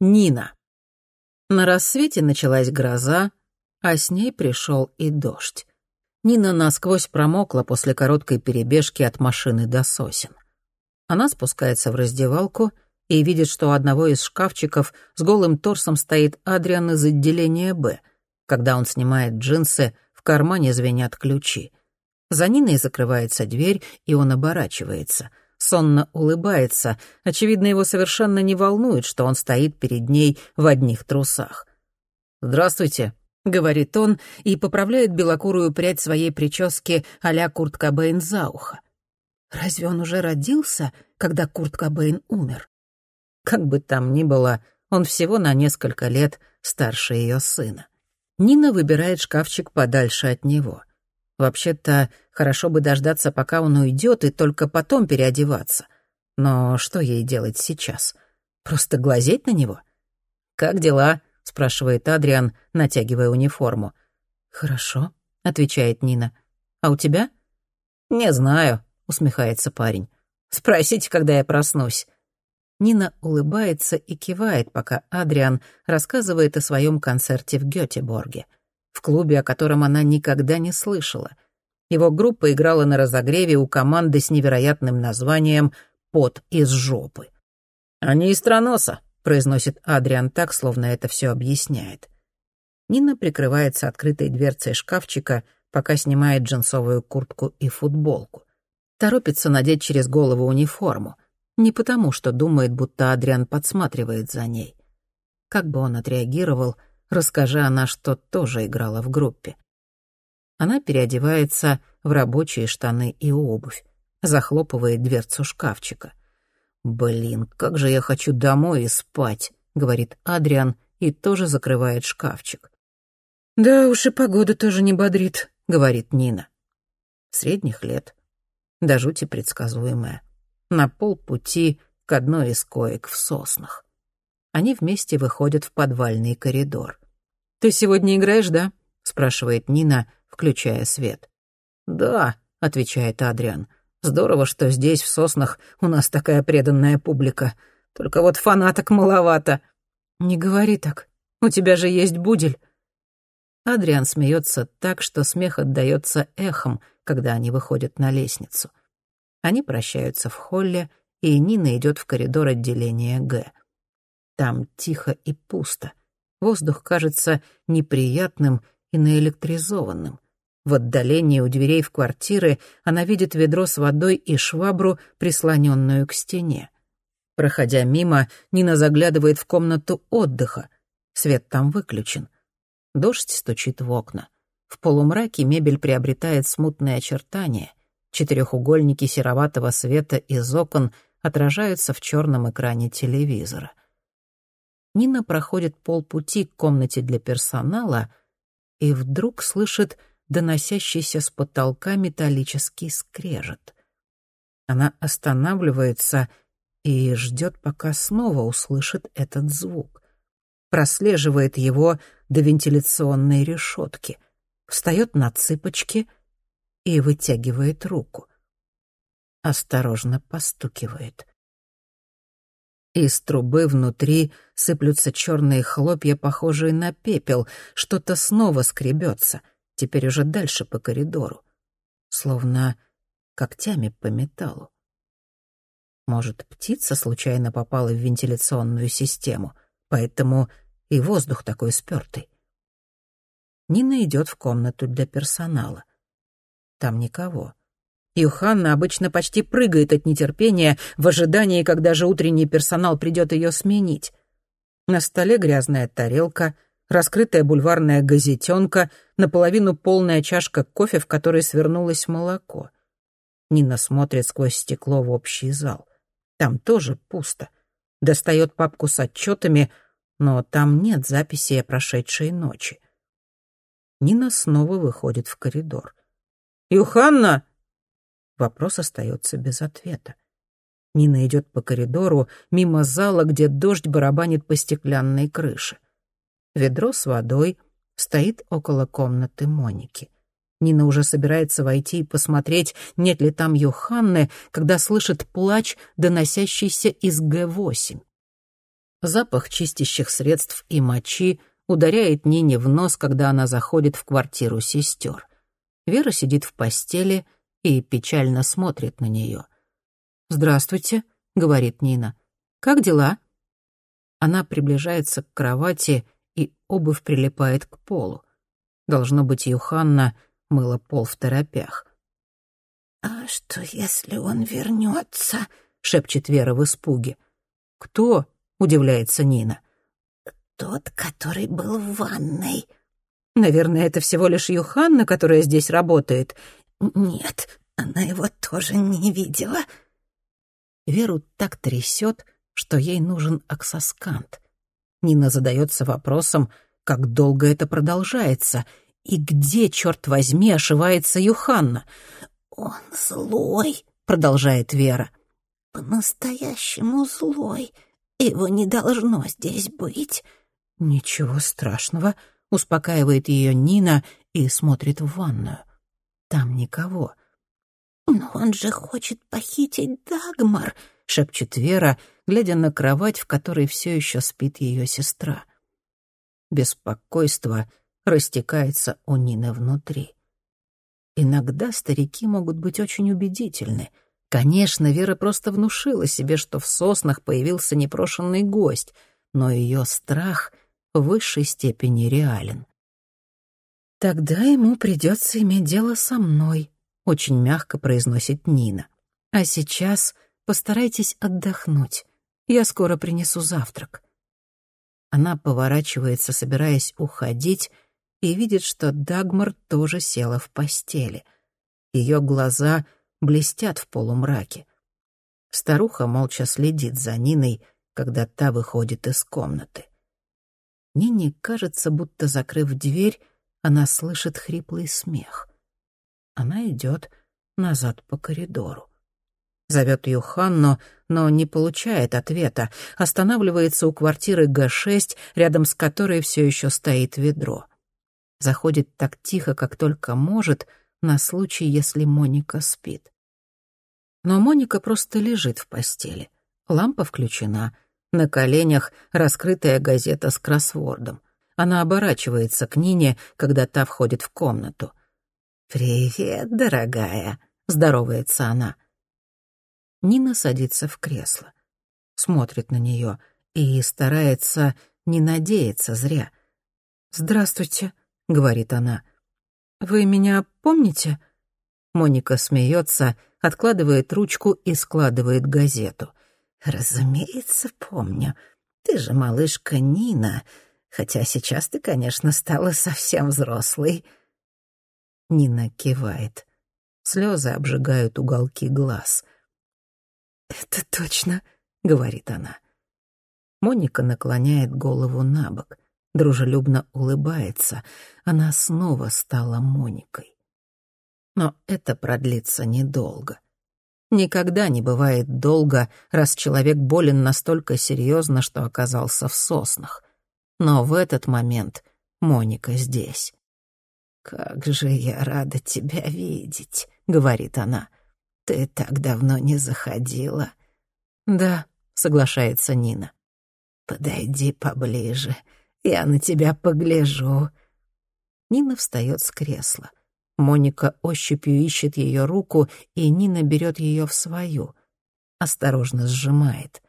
Нина. На рассвете началась гроза, а с ней пришел и дождь. Нина насквозь промокла после короткой перебежки от машины до сосен. Она спускается в раздевалку и видит, что у одного из шкафчиков с голым торсом стоит Адриан из отделения «Б». Когда он снимает джинсы, в кармане звенят ключи. За Ниной закрывается дверь, и он оборачивается — сонно улыбается. Очевидно, его совершенно не волнует, что он стоит перед ней в одних трусах. «Здравствуйте», — говорит он и поправляет белокурую прядь своей прически а-ля Курт Кобейн за ухо. Разве он уже родился, когда Курт Кобейн умер? Как бы там ни было, он всего на несколько лет старше ее сына. Нина выбирает шкафчик подальше от него. Вообще-то, хорошо бы дождаться, пока он уйдет, и только потом переодеваться. Но что ей делать сейчас? Просто глазеть на него? «Как дела?» — спрашивает Адриан, натягивая униформу. «Хорошо», — отвечает Нина. «А у тебя?» «Не знаю», — усмехается парень. «Спросите, когда я проснусь». Нина улыбается и кивает, пока Адриан рассказывает о своем концерте в Гётеборге в клубе, о котором она никогда не слышала. Его группа играла на разогреве у команды с невероятным названием «Пот из жопы». «Они из Троноса», — произносит Адриан так, словно это все объясняет. Нина прикрывается открытой дверцей шкафчика, пока снимает джинсовую куртку и футболку. Торопится надеть через голову униформу. Не потому, что думает, будто Адриан подсматривает за ней. Как бы он отреагировал, расскажи она, что тоже играла в группе. Она переодевается в рабочие штаны и обувь, захлопывает дверцу шкафчика. «Блин, как же я хочу домой и спать», — говорит Адриан и тоже закрывает шкафчик. «Да уж и погода тоже не бодрит», — говорит Нина. Средних лет. До жути предсказуемая. На полпути к одной из коек в соснах. Они вместе выходят в подвальный коридор. «Ты сегодня играешь, да?» — спрашивает Нина, включая свет. «Да», — отвечает Адриан. «Здорово, что здесь, в соснах, у нас такая преданная публика. Только вот фанаток маловато». «Не говори так. У тебя же есть будель». Адриан смеется так, что смех отдаётся эхом, когда они выходят на лестницу. Они прощаются в холле, и Нина идёт в коридор отделения «Г». Там тихо и пусто. Воздух кажется неприятным и наэлектризованным. В отдалении у дверей в квартиры она видит ведро с водой и швабру, прислоненную к стене. Проходя мимо, Нина заглядывает в комнату отдыха. Свет там выключен. Дождь стучит в окна. В полумраке мебель приобретает смутные очертания. Четырехугольники сероватого света из окон отражаются в черном экране телевизора — Нина проходит полпути к комнате для персонала и вдруг слышит доносящийся с потолка металлический скрежет. Она останавливается и ждет, пока снова услышит этот звук. Прослеживает его до вентиляционной решетки, встает на цыпочки и вытягивает руку. Осторожно постукивает. Из трубы внутри сыплются черные хлопья, похожие на пепел. Что-то снова скребется, теперь уже дальше по коридору. Словно когтями по металлу. Может, птица случайно попала в вентиляционную систему, поэтому и воздух такой спёртый. Нина идет в комнату для персонала. Там никого. Юханна обычно почти прыгает от нетерпения в ожидании, когда же утренний персонал придет ее сменить. На столе грязная тарелка, раскрытая бульварная газетенка, наполовину полная чашка кофе, в которой свернулось молоко. Нина смотрит сквозь стекло в общий зал. Там тоже пусто. Достает папку с отчетами, но там нет записей о прошедшей ночи. Нина снова выходит в коридор. «Юханна!» Вопрос остается без ответа. Нина идет по коридору, мимо зала, где дождь барабанит по стеклянной крыше. Ведро с водой стоит около комнаты Моники. Нина уже собирается войти и посмотреть, нет ли там Йоханны, когда слышит плач, доносящийся из Г-8. Запах чистящих средств и мочи ударяет Нине в нос, когда она заходит в квартиру сестер. Вера сидит в постели и печально смотрит на нее. «Здравствуйте», — говорит Нина. «Как дела?» Она приближается к кровати, и обувь прилипает к полу. Должно быть, Юханна мыла пол в торопях. «А что, если он вернется?» — шепчет Вера в испуге. «Кто?» — удивляется Нина. «Тот, который был в ванной». «Наверное, это всего лишь Юханна, которая здесь работает». «Нет, она его тоже не видела». Веру так трясет, что ей нужен аксоскант. Нина задается вопросом, как долго это продолжается, и где, черт возьми, ошивается Юханна. «Он злой», — продолжает Вера. «По-настоящему злой. Его не должно здесь быть». «Ничего страшного», — успокаивает ее Нина и смотрит в ванную. Там никого. «Но он же хочет похитить Дагмар», — шепчет Вера, глядя на кровать, в которой все еще спит ее сестра. Беспокойство растекается у Нины внутри. Иногда старики могут быть очень убедительны. Конечно, Вера просто внушила себе, что в соснах появился непрошенный гость, но ее страх в высшей степени реален. «Тогда ему придется иметь дело со мной», — очень мягко произносит Нина. «А сейчас постарайтесь отдохнуть. Я скоро принесу завтрак». Она поворачивается, собираясь уходить, и видит, что Дагмар тоже села в постели. Ее глаза блестят в полумраке. Старуха молча следит за Ниной, когда та выходит из комнаты. Нине кажется, будто, закрыв дверь, она слышит хриплый смех. Она идет назад по коридору. Зовет Юханну, но не получает ответа, останавливается у квартиры Г-6, рядом с которой все еще стоит ведро. Заходит так тихо, как только может, на случай, если Моника спит. Но Моника просто лежит в постели. Лампа включена. На коленях раскрытая газета с кроссвордом. Она оборачивается к Нине, когда та входит в комнату. «Привет, дорогая», — здоровается она. Нина садится в кресло, смотрит на нее и старается не надеяться зря. «Здравствуйте», — говорит она. «Вы меня помните?» Моника смеется, откладывает ручку и складывает газету. «Разумеется, помню. Ты же малышка Нина, хотя сейчас ты, конечно, стала совсем взрослой». Нина кивает. Слезы обжигают уголки глаз. «Это точно», — говорит она. Моника наклоняет голову на бок, дружелюбно улыбается. Она снова стала Моникой. Но это продлится недолго. Никогда не бывает долго, раз человек болен настолько серьезно, что оказался в соснах. Но в этот момент Моника здесь. «Как же я рада тебя видеть», — говорит она. «Ты так давно не заходила». «Да», — соглашается Нина. «Подойди поближе, я на тебя погляжу». Нина встает с кресла. Моника ощупью ищет ее руку, и Нина берет ее в свою. Осторожно сжимает.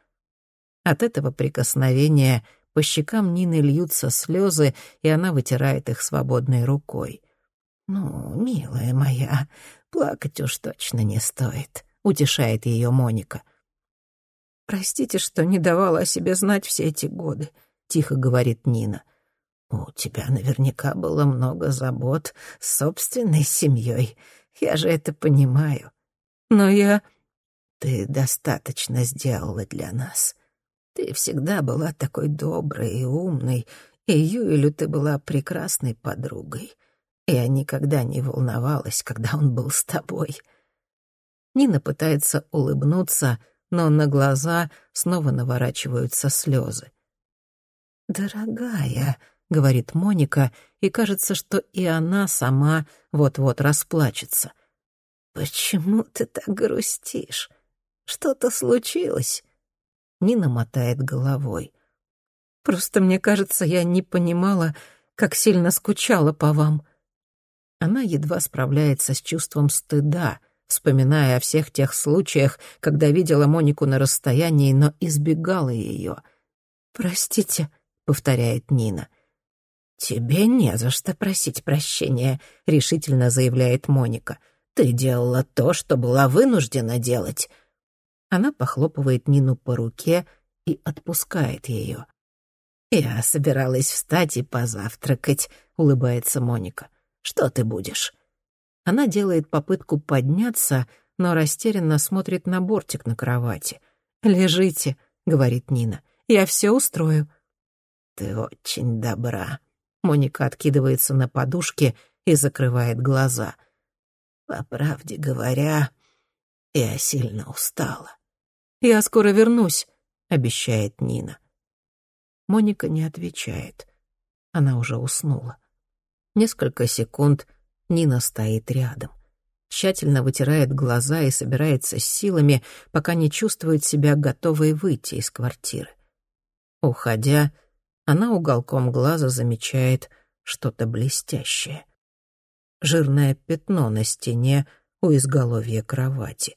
От этого прикосновения по щекам Нины льются слезы, и она вытирает их свободной рукой. «Ну, милая моя, плакать уж точно не стоит», — утешает ее Моника. «Простите, что не давала о себе знать все эти годы», — тихо говорит Нина. «У тебя наверняка было много забот с собственной семьей. Я же это понимаю. Но я...» «Ты достаточно сделала для нас. Ты всегда была такой доброй и умной, и Юэлю ты была прекрасной подругой. Я никогда не волновалась, когда он был с тобой». Нина пытается улыбнуться, но на глаза снова наворачиваются слезы. «Дорогая», — говорит Моника, и кажется, что и она сама вот-вот расплачется. «Почему ты так грустишь? Что-то случилось?» Нина мотает головой. Просто мне кажется, я не понимала, как сильно скучала по вам». Она едва справляется с чувством стыда, вспоминая о всех тех случаях, когда видела Монику на расстоянии, но избегала ее. «Простите», — повторяет Нина. «Тебе не за что просить прощения», — решительно заявляет Моника. «Ты делала то, что была вынуждена делать». Она похлопывает Нину по руке и отпускает ее. «Я собиралась встать и позавтракать», — улыбается Моника. «Что ты будешь?» Она делает попытку подняться, но растерянно смотрит на бортик на кровати. «Лежите», — говорит Нина. «Я все устрою». «Ты очень добра». Моника откидывается на подушке и закрывает глаза. «По правде говоря, я сильно устала». «Я скоро вернусь», — обещает Нина. Моника не отвечает. Она уже уснула. Несколько секунд Нина стоит рядом. Тщательно вытирает глаза и собирается с силами, пока не чувствует себя готовой выйти из квартиры. Уходя, она уголком глаза замечает что-то блестящее. Жирное пятно на стене у изголовья кровати.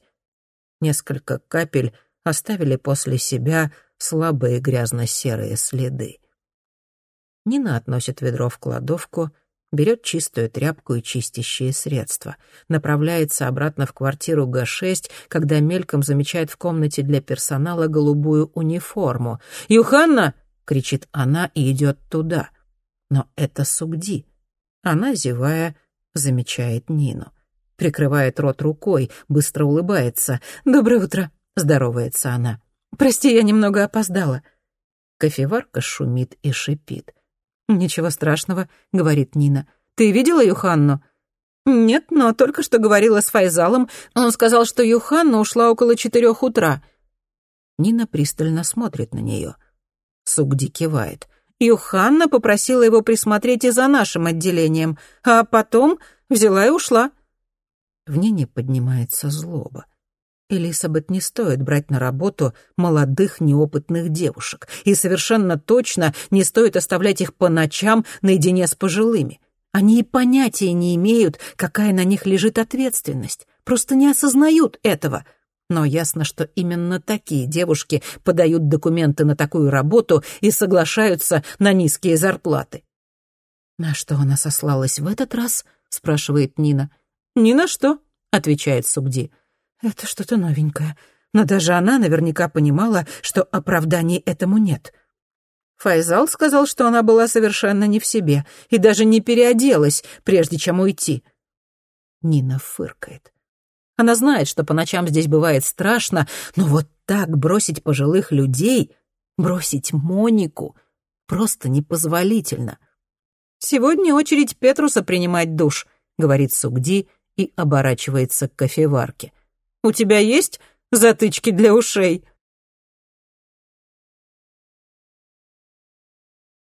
Несколько капель оставили после себя слабые грязно-серые следы. Нина относит ведро в кладовку, берет чистую тряпку и чистящие средства, направляется обратно в квартиру Г-6, когда мельком замечает в комнате для персонала голубую униформу. «Юханна!» — кричит она и идет туда. Но это Сугди. Она, зевая, замечает Нину. Прикрывает рот рукой, быстро улыбается. «Доброе утро!» — здоровается она. «Прости, я немного опоздала». Кофеварка шумит и шипит. «Ничего страшного», — говорит Нина. «Ты видела Юханну?» «Нет, но только что говорила с Файзалом. Он сказал, что Юханна ушла около четырех утра». Нина пристально смотрит на нее. Сугди кивает. Юханна попросила его присмотреть и за нашим отделением, а потом взяла и ушла. В Нине поднимается злоба. Элисабет не стоит брать на работу молодых неопытных девушек, и совершенно точно не стоит оставлять их по ночам наедине с пожилыми. Они и понятия не имеют, какая на них лежит ответственность, просто не осознают этого. Но ясно, что именно такие девушки подают документы на такую работу и соглашаются на низкие зарплаты. «На что она сослалась в этот раз?» — спрашивает Нина. «Ни на что», — отвечает Сугди. Это что-то новенькое. Но даже она наверняка понимала, что оправданий этому нет. Файзал сказал, что она была совершенно не в себе и даже не переоделась, прежде чем уйти. Нина фыркает. Она знает, что по ночам здесь бывает страшно, но вот так бросить пожилых людей, бросить Монику, просто непозволительно. «Сегодня очередь Петруса принимать душ», — говорит Сугди и оборачивается к кофеварке. У тебя есть затычки для ушей?»